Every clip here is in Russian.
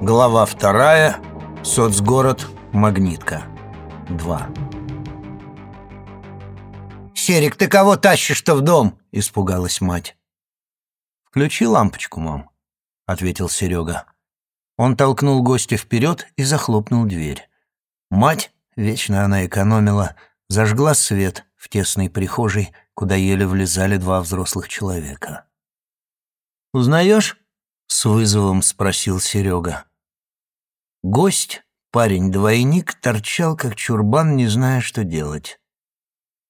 Глава вторая. Соцгород. Магнитка. 2. «Серик, ты кого тащишь-то в дом?» — испугалась мать. «Включи лампочку, мам», — ответил Серега. Он толкнул гостя вперед и захлопнул дверь. Мать, вечно она экономила, зажгла свет в тесной прихожей, куда еле влезали два взрослых человека. «Узнаешь?» — с вызовом спросил Серега. Гость, парень-двойник, торчал, как чурбан, не зная, что делать.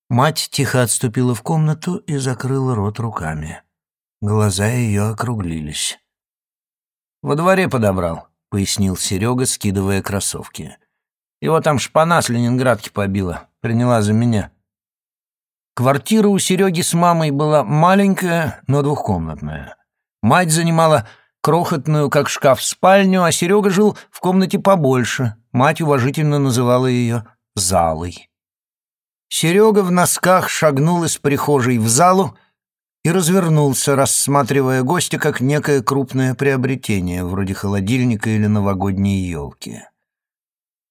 Мать тихо отступила в комнату и закрыла рот руками. Глаза ее округлились. «Во дворе подобрал», — пояснил Серега, скидывая кроссовки. «Его там шпана с ленинградки побила, приняла за меня». Квартира у Сереги с мамой была маленькая, но двухкомнатная. Мать занимала крохотную, как шкаф, спальню, а Серега жил в комнате побольше. Мать уважительно называла ее «залой». Серега в носках шагнул из прихожей в залу и развернулся, рассматривая гостя как некое крупное приобретение, вроде холодильника или новогодней елки.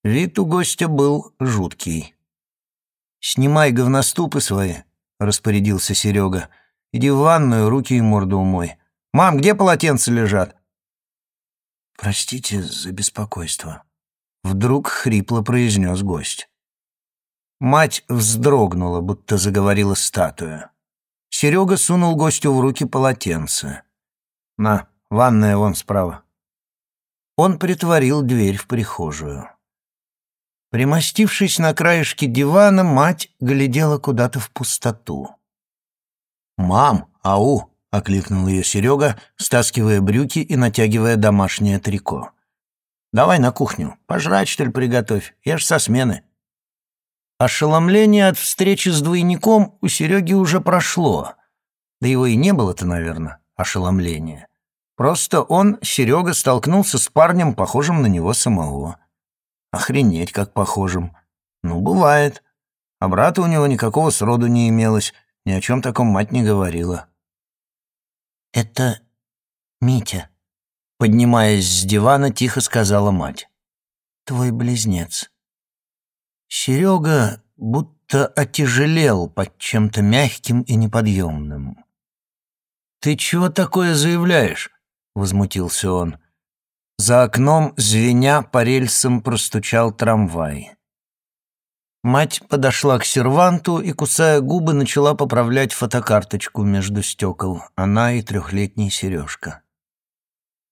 Вид у гостя был жуткий. «Снимай говноступы свои», — распорядился Серега. «Иди в ванную, руки и морду умой. Мам, где полотенца лежат?» «Простите за беспокойство», — вдруг хрипло произнес гость. Мать вздрогнула, будто заговорила статуя. Серега сунул гостю в руки полотенце. «На, ванная вон справа». Он притворил дверь в прихожую. Примостившись на краешке дивана, мать глядела куда-то в пустоту. «Мам, ау!» — окликнул ее Серега, стаскивая брюки и натягивая домашнее трико. «Давай на кухню, пожрать, что ли, приготовь, я ж со смены». Ошеломление от встречи с двойником у Сереги уже прошло. Да его и не было-то, наверное, ошеломления. Просто он, Серега, столкнулся с парнем, похожим на него самого. Охренеть, как похожим. Ну, бывает. А брата у него никакого сроду не имелось, ни о чем таком мать не говорила. «Это Митя», — поднимаясь с дивана, тихо сказала мать. «Твой близнец». Серега будто отяжелел под чем-то мягким и неподъемным. «Ты чего такое заявляешь?» — возмутился он. За окном, звеня, по рельсам простучал трамвай. Мать подошла к серванту и, кусая губы, начала поправлять фотокарточку между стекол. Она и трехлетний Сережка.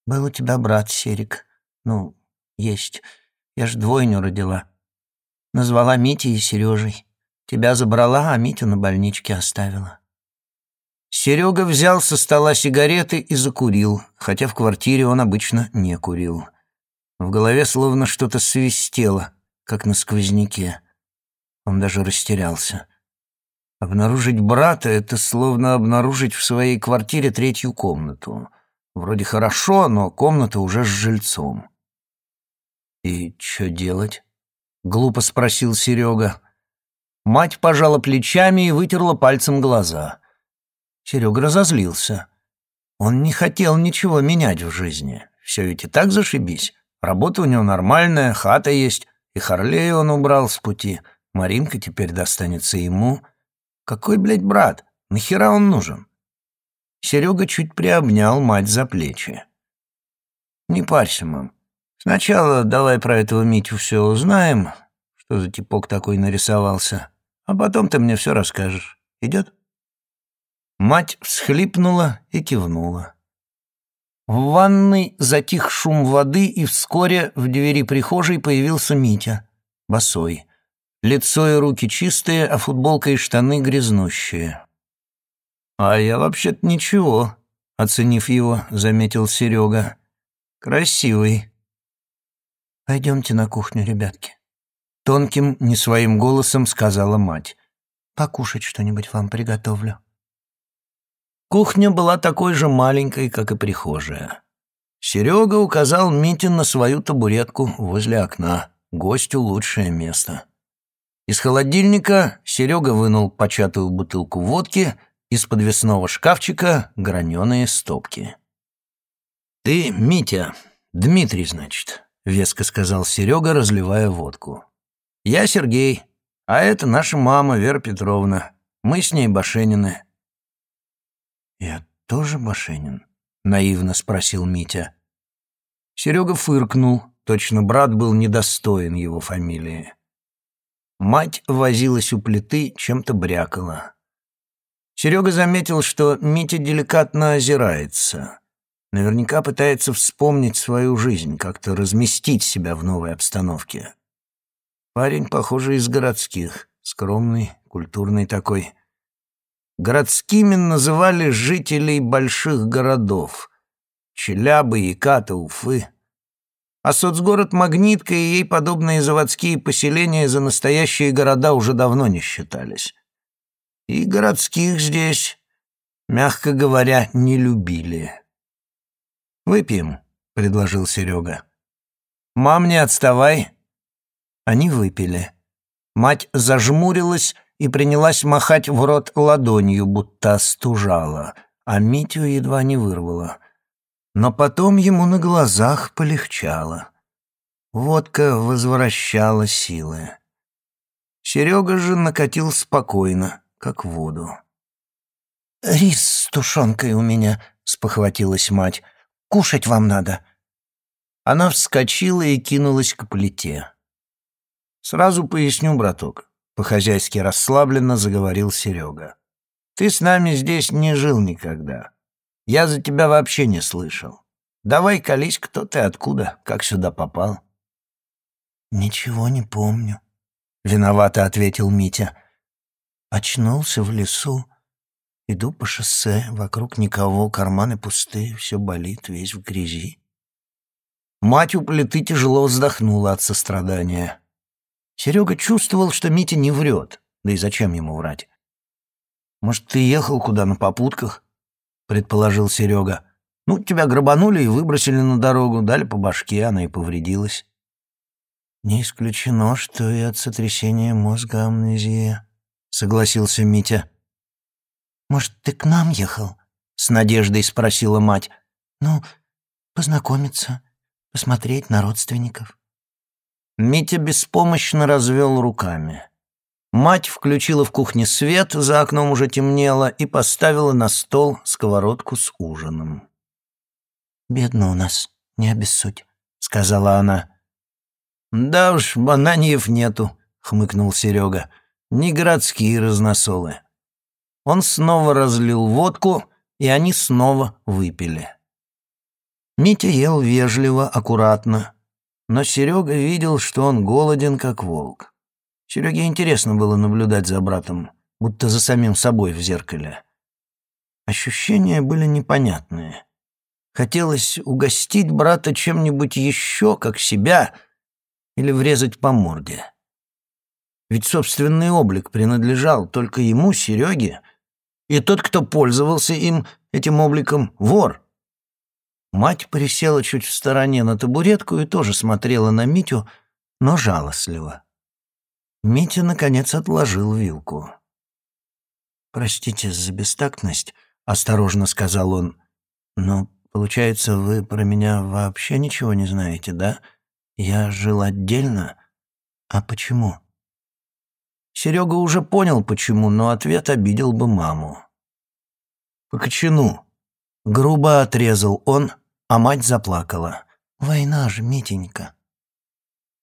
«Был у тебя брат, Серик. Ну, есть. Я ж двойню родила. Назвала Митей и Сережей. Тебя забрала, а Митю на больничке оставила. Серега взял со стола сигареты и закурил, хотя в квартире он обычно не курил. В голове словно что-то свистело, как на сквозняке. Он даже растерялся. Обнаружить брата — это словно обнаружить в своей квартире третью комнату. Вроде хорошо, но комната уже с жильцом. И что делать? — глупо спросил Серега. Мать пожала плечами и вытерла пальцем глаза. Серега разозлился. Он не хотел ничего менять в жизни. Все ведь и так зашибись. Работа у него нормальная, хата есть, и Харлея он убрал с пути. Маринка теперь достанется ему. Какой, блядь, брат? Нахера он нужен? Серега чуть приобнял мать за плечи. «Не парься, мам. Сначала давай про этого Митю все узнаем, что за типок такой нарисовался, а потом ты мне все расскажешь. Идет?» Мать всхлипнула и кивнула. В ванной затих шум воды, и вскоре в двери прихожей появился Митя, босой. Лицо и руки чистые, а футболка и штаны грязнущие. «А я вообще-то ничего», — оценив его, заметил Серега. «Красивый». «Пойдемте на кухню, ребятки», — тонким, не своим голосом сказала мать. «Покушать что-нибудь вам приготовлю». Кухня была такой же маленькой, как и прихожая. Серега указал Митин на свою табуретку возле окна. Гостю лучшее место. Из холодильника Серега вынул початую бутылку водки, из подвесного шкафчика — граненые стопки. «Ты, Митя, «Дмитрий, значит», — веско сказал Серега, разливая водку. «Я Сергей, а это наша мама Вера Петровна. Мы с ней Башенины». «Я тоже Башенин?» — наивно спросил Митя. Серега фыркнул, точно брат был недостоин его фамилии. Мать возилась у плиты, чем-то брякала. Серега заметил, что Митя деликатно озирается. Наверняка пытается вспомнить свою жизнь, как-то разместить себя в новой обстановке. Парень, похоже, из городских, скромный, культурный такой. Городскими называли жителей больших городов — Челябы, Яката, Уфы. А соцгород Магнитка и ей подобные заводские поселения за настоящие города уже давно не считались. И городских здесь, мягко говоря, не любили. «Выпьем», — предложил Серега. «Мам, не отставай». Они выпили. Мать зажмурилась и принялась махать в рот ладонью, будто остужала, а Митю едва не вырвала. Но потом ему на глазах полегчало. Водка возвращала силы. Серега же накатил спокойно, как воду. «Рис с тушенкой у меня», — спохватилась мать. «Кушать вам надо». Она вскочила и кинулась к плите. «Сразу поясню, браток», — по-хозяйски расслабленно заговорил Серега. «Ты с нами здесь не жил никогда. Я за тебя вообще не слышал. Давай колись, кто ты, откуда, как сюда попал». «Ничего не помню», — виновато ответил Митя. Очнулся в лесу. Иду по шоссе, вокруг никого, карманы пустые, все болит, весь в грязи. Мать у плиты тяжело вздохнула от сострадания. Серега чувствовал, что Митя не врет, да и зачем ему врать. «Может, ты ехал куда на попутках?» — предположил Серега. «Ну, тебя грабанули и выбросили на дорогу, дали по башке, она и повредилась». «Не исключено, что и от сотрясения мозга амнезия», согласился Митя. «Может, ты к нам ехал?» — с надеждой спросила мать. «Ну, познакомиться, посмотреть на родственников». Митя беспомощно развел руками. Мать включила в кухне свет, за окном уже темнело, и поставила на стол сковородку с ужином. «Бедно у нас, не обессудь», — сказала она. «Да уж, бананьев нету», — хмыкнул Серега не городские разносолы. Он снова разлил водку, и они снова выпили. Митя ел вежливо, аккуратно, но Серега видел, что он голоден, как волк. Сереге интересно было наблюдать за братом, будто за самим собой в зеркале. Ощущения были непонятные. Хотелось угостить брата чем-нибудь еще, как себя, или врезать по морде. Ведь собственный облик принадлежал только ему, Сереге, и тот, кто пользовался им, этим обликом, вор. Мать присела чуть в стороне на табуретку и тоже смотрела на Митю, но жалостливо. Митя, наконец, отложил вилку. «Простите за бестактность», — осторожно сказал он, — «но, получается, вы про меня вообще ничего не знаете, да? Я жил отдельно. А почему?» Серега уже понял, почему, но ответ обидел бы маму. «По кочану!» Грубо отрезал он, а мать заплакала. «Война же, Митенька!»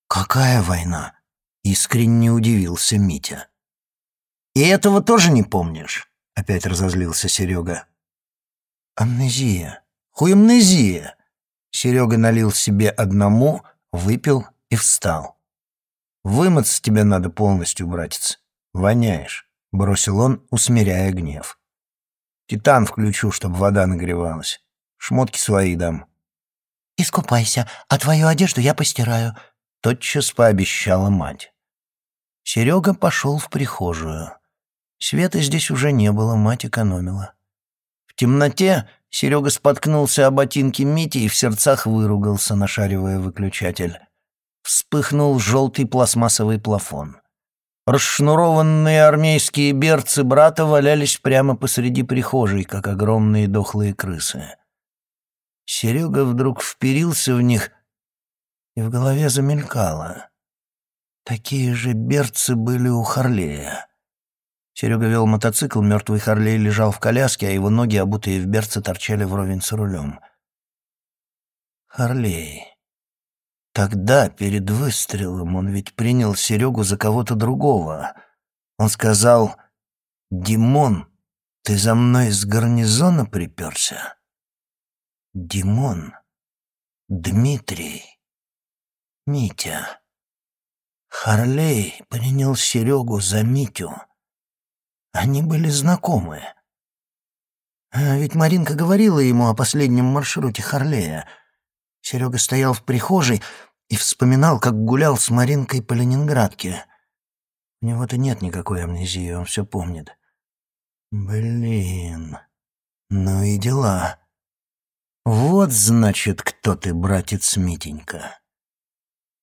«Какая война?» — искренне удивился Митя. «И этого тоже не помнишь?» — опять разозлился Серега. «Амнезия! Хуемнезия!» Серега налил себе одному, выпил и встал. «Вымыться тебе надо полностью, братец. Воняешь», — бросил он, усмиряя гнев. «Титан включу, чтобы вода нагревалась. Шмотки свои дам». «Искупайся, а твою одежду я постираю», — тотчас пообещала мать. Серега пошел в прихожую. Света здесь уже не было, мать экономила. В темноте Серега споткнулся о ботинке Мити и в сердцах выругался, нашаривая выключатель вспыхнул желтый пластмассовый плафон. Расшнурованные армейские берцы брата валялись прямо посреди прихожей, как огромные дохлые крысы. Серега вдруг вперился в них, и в голове замелькало. Такие же берцы были у Харлея. Серега вел мотоцикл, мертвый Харлей лежал в коляске, а его ноги, обутые в берцы, торчали вровень с рулем. Харлей. Тогда, перед выстрелом, он ведь принял Серегу за кого-то другого. Он сказал, «Димон, ты за мной из гарнизона приперся?» Димон, Дмитрий, Митя. Харлей принял Серегу за Митю. Они были знакомы. А ведь Маринка говорила ему о последнем маршруте Харлея. Серега стоял в прихожей и вспоминал, как гулял с Маринкой по Ленинградке. У него-то нет никакой амнезии, он все помнит. Блин, ну и дела. Вот, значит, кто ты, братец Митенька.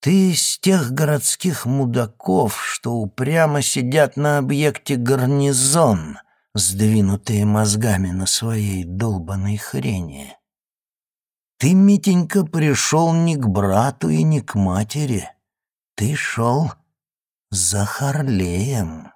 Ты из тех городских мудаков, что упрямо сидят на объекте гарнизон, сдвинутые мозгами на своей долбанной хрени. Ты, Митенька, пришел не к брату и не к матери. Ты шел за Харлеем.